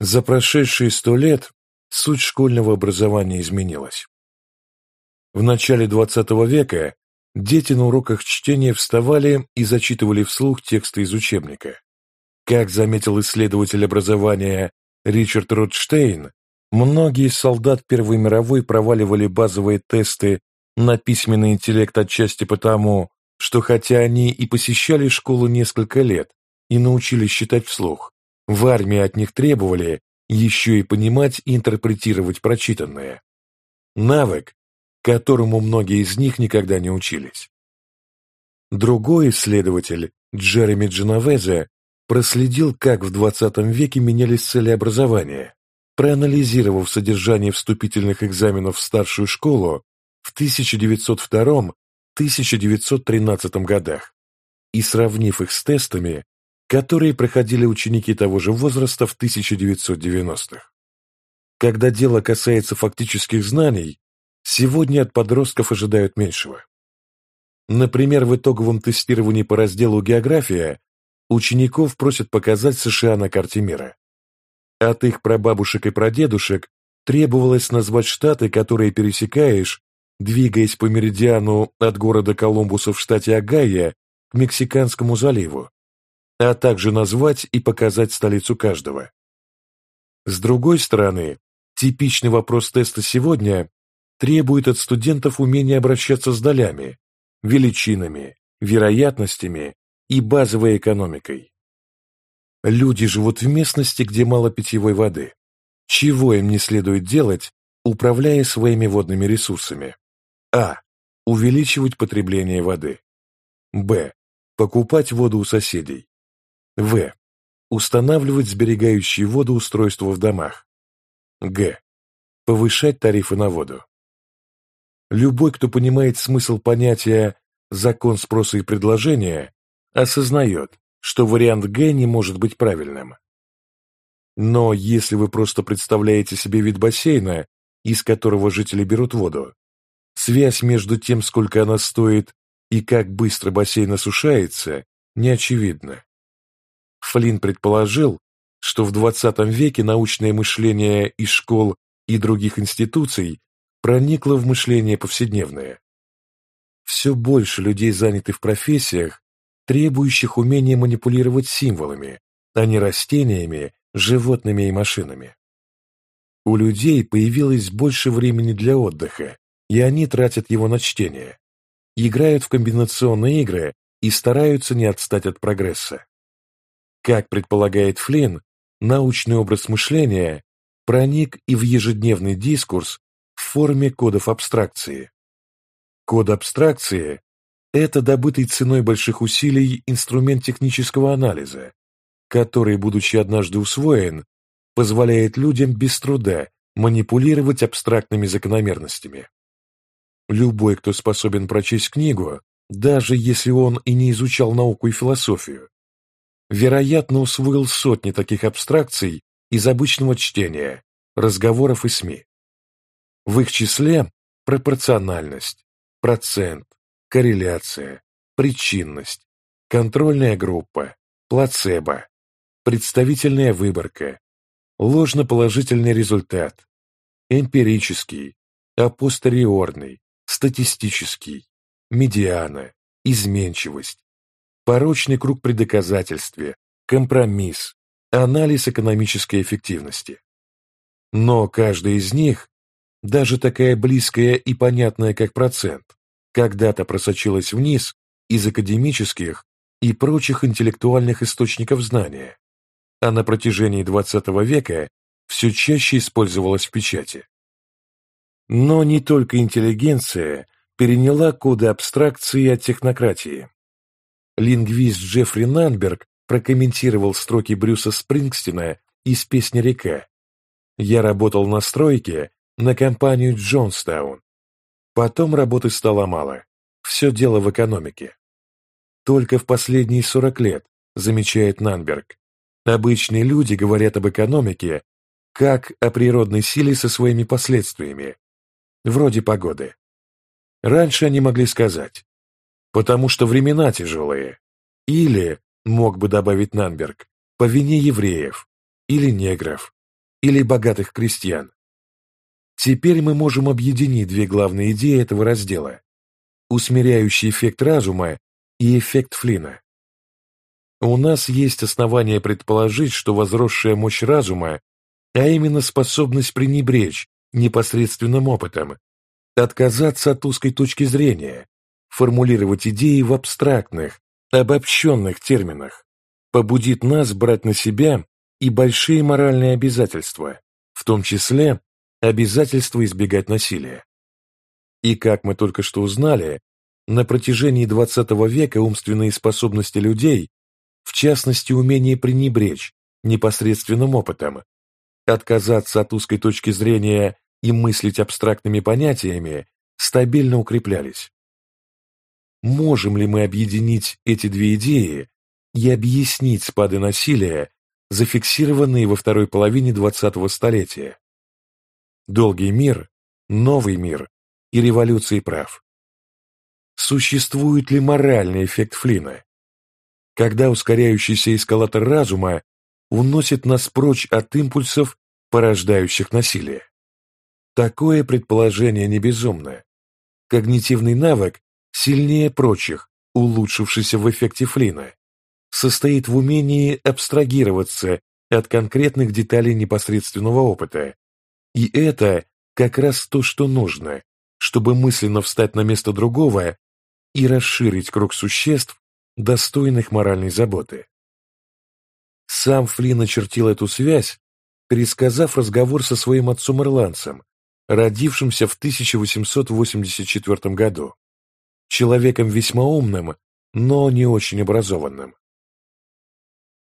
За прошедшие сто лет суть школьного образования изменилась. В начале XX века дети на уроках чтения вставали и зачитывали вслух тексты из учебника. Как заметил исследователь образования Ричард Ротштейн, многие солдат Первой мировой проваливали базовые тесты на письменный интеллект отчасти потому, что хотя они и посещали школу несколько лет и научились считать вслух, в армии от них требовали еще и понимать и интерпретировать прочитанное. Навык, которому многие из них никогда не учились. Другой исследователь, Джереми Дженовезе, проследил, как в 20 веке менялись цели образования, проанализировав содержание вступительных экзаменов в старшую школу в 1902-1913 годах и сравнив их с тестами, которые проходили ученики того же возраста в 1990-х. Когда дело касается фактических знаний, сегодня от подростков ожидают меньшего. Например, в итоговом тестировании по разделу «География» учеников просят показать США на карте мира. От их прабабушек и прадедушек требовалось назвать штаты, которые пересекаешь, двигаясь по меридиану от города Колумбуса в штате Огайо к Мексиканскому заливу, а также назвать и показать столицу каждого. С другой стороны, типичный вопрос теста сегодня требует от студентов умения обращаться с долями, величинами, вероятностями и базовой экономикой. Люди живут в местности, где мало питьевой воды. Чего им не следует делать, управляя своими водными ресурсами? А. Увеличивать потребление воды. Б. Покупать воду у соседей. В. Устанавливать сберегающие воду устройства в домах. Г. Повышать тарифы на воду. Любой, кто понимает смысл понятия «закон спроса и предложения», осознает, что вариант Г не может быть правильным. Но если вы просто представляете себе вид бассейна, из которого жители берут воду, связь между тем, сколько она стоит, и как быстро бассейн осушается, не очевидна. Флинн предположил, что в 20 веке научное мышление из школ и других институций проникло в мышление повседневное. Все больше людей заняты в профессиях, требующих умения манипулировать символами, а не растениями, животными и машинами. У людей появилось больше времени для отдыха, и они тратят его на чтение, играют в комбинационные игры и стараются не отстать от прогресса. Как предполагает Флинн, научный образ мышления проник и в ежедневный дискурс в форме кодов абстракции. Код абстракции – это добытый ценой больших усилий инструмент технического анализа, который, будучи однажды усвоен, позволяет людям без труда манипулировать абстрактными закономерностями. Любой, кто способен прочесть книгу, даже если он и не изучал науку и философию, вероятно, усвоил сотни таких абстракций из обычного чтения, разговоров и СМИ. В их числе пропорциональность, процент, корреляция, причинность, контрольная группа, плацебо, представительная выборка, ложноположительный результат, эмпирический, апостериорный, статистический, медиана, изменчивость, порочный круг при доказательстве, компромисс, анализ экономической эффективности. Но каждая из них, даже такая близкая и понятная, как процент, когда-то просочилась вниз из академических и прочих интеллектуальных источников знания, а на протяжении XX века все чаще использовалась в печати. Но не только интеллигенция переняла коды абстракции от технократии. Лингвист Джеффри Нанберг прокомментировал строки Брюса Спрингстина из песни «Река». «Я работал на стройке на компанию Джонстаун. Потом работы стало мало. Все дело в экономике. Только в последние 40 лет, замечает Нанберг, обычные люди говорят об экономике как о природной силе со своими последствиями, вроде погоды. Раньше они могли сказать потому что времена тяжелые. Или, мог бы добавить Нанберг, по вине евреев или негров, или богатых крестьян. Теперь мы можем объединить две главные идеи этого раздела – усмиряющий эффект разума и эффект Флина. У нас есть основания предположить, что возросшая мощь разума, а именно способность пренебречь непосредственным опытом, отказаться от узкой точки зрения, формулировать идеи в абстрактных, обобщенных терминах, побудит нас брать на себя и большие моральные обязательства, в том числе обязательство избегать насилия. И как мы только что узнали, на протяжении XX века умственные способности людей в частности умение пренебречь непосредственным опытом, отказаться от узкой точки зрения и мыслить абстрактными понятиями, стабильно укреплялись. Можем ли мы объединить эти две идеи и объяснить спады насилия, зафиксированные во второй половине 20-го столетия? Долгий мир, новый мир и революции прав. Существует ли моральный эффект Флина? когда ускоряющийся эскалатор разума уносит нас прочь от импульсов, порождающих насилие. Такое предположение не безумно. Когнитивный навык сильнее прочих, улучшившийся в эффекте Флина, состоит в умении абстрагироваться от конкретных деталей непосредственного опыта. И это как раз то, что нужно, чтобы мысленно встать на место другого и расширить круг существ, достойных моральной заботы. Сам Флинн очертил эту связь, пересказав разговор со своим отцом-ирландцем, родившимся в 1884 году, человеком весьма умным, но не очень образованным.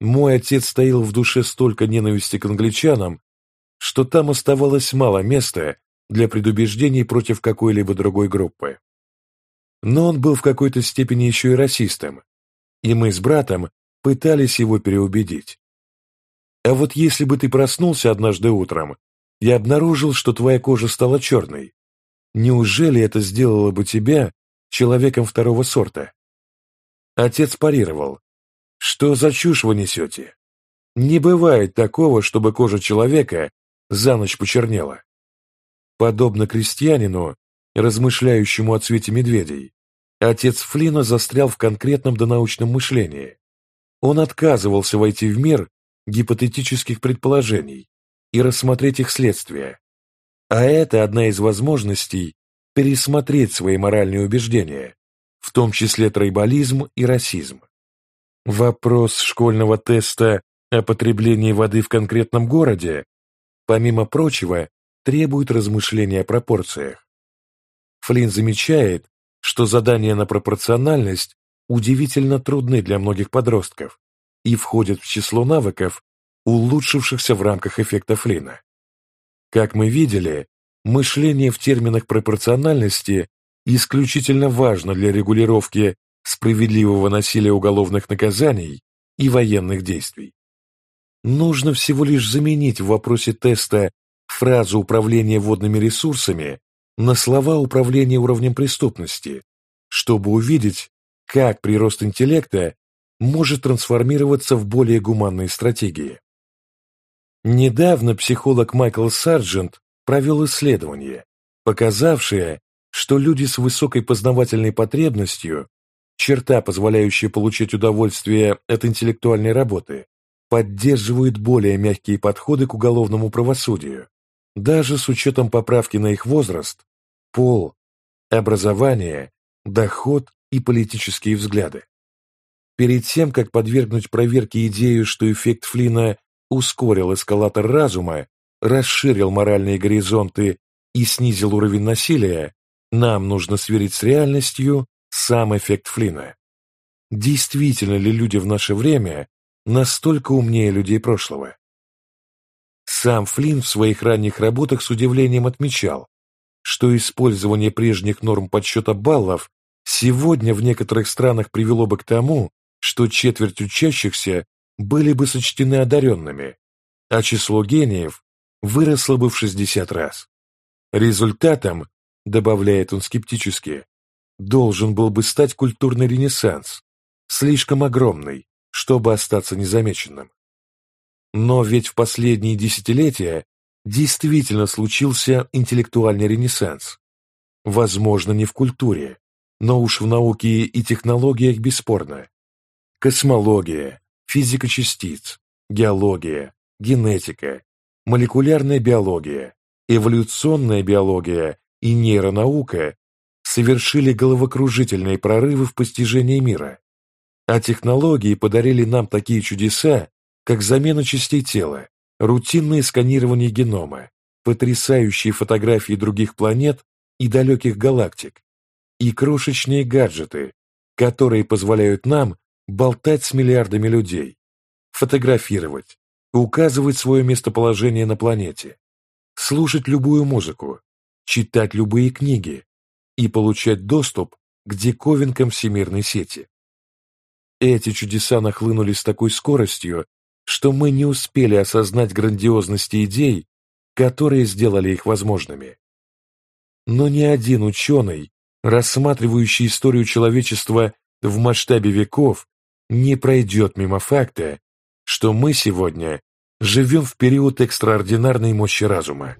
Мой отец стоял в душе столько ненависти к англичанам, что там оставалось мало места для предубеждений против какой-либо другой группы. Но он был в какой-то степени еще и расистом, и мы с братом пытались его переубедить. А вот если бы ты проснулся однажды утром и обнаружил, что твоя кожа стала черной, неужели это сделало бы тебя человеком второго сорта? Отец парировал. Что за чушь вы несете? Не бывает такого, чтобы кожа человека за ночь почернела. Подобно крестьянину, размышляющему о цвете медведей, Отец Флина застрял в конкретном донаучном мышлении. Он отказывался войти в мир гипотетических предположений и рассмотреть их следствия. А это одна из возможностей пересмотреть свои моральные убеждения, в том числе тройболизм и расизм. Вопрос школьного теста о потреблении воды в конкретном городе, помимо прочего, требует размышления о пропорциях. Флинн замечает, что задания на пропорциональность удивительно трудны для многих подростков и входят в число навыков, улучшившихся в рамках эффекта Флина. Как мы видели, мышление в терминах пропорциональности исключительно важно для регулировки справедливого насилия уголовных наказаний и военных действий. Нужно всего лишь заменить в вопросе теста фразу управления водными ресурсами на слова управления уровнем преступности, чтобы увидеть, как прирост интеллекта может трансформироваться в более гуманные стратегии. Недавно психолог Майкл Сарджент провел исследование, показавшее, что люди с высокой познавательной потребностью, черта, позволяющая получить удовольствие от интеллектуальной работы, поддерживают более мягкие подходы к уголовному правосудию, даже с учетом поправки на их возраст, пол, образование, доход и политические взгляды. Перед тем, как подвергнуть проверке идею, что эффект Флина ускорил эскалатор разума, расширил моральные горизонты и снизил уровень насилия, нам нужно сверить с реальностью сам эффект Флина. Действительно ли люди в наше время настолько умнее людей прошлого? Сам Флинн в своих ранних работах с удивлением отмечал, что использование прежних норм подсчета баллов сегодня в некоторых странах привело бы к тому, что четверть учащихся были бы сочтены одаренными, а число гениев выросло бы в 60 раз. Результатом, добавляет он скептически, должен был бы стать культурный ренессанс, слишком огромный, чтобы остаться незамеченным. Но ведь в последние десятилетия действительно случился интеллектуальный ренессанс. Возможно, не в культуре, но уж в науке и технологиях бесспорно. Космология, физика частиц, геология, генетика, молекулярная биология, эволюционная биология и нейронаука совершили головокружительные прорывы в постижении мира, а технологии подарили нам такие чудеса, как замена частей тела, рутинное сканирование генома, потрясающие фотографии других планет и далеких галактик, и крошечные гаджеты, которые позволяют нам болтать с миллиардами людей, фотографировать, указывать свое местоположение на планете, слушать любую музыку, читать любые книги и получать доступ к диковинкам всемирной сети. Эти чудеса нахлынули с такой скоростью, что мы не успели осознать грандиозности идей, которые сделали их возможными. Но ни один ученый, рассматривающий историю человечества в масштабе веков, не пройдет мимо факта, что мы сегодня живем в период экстраординарной мощи разума.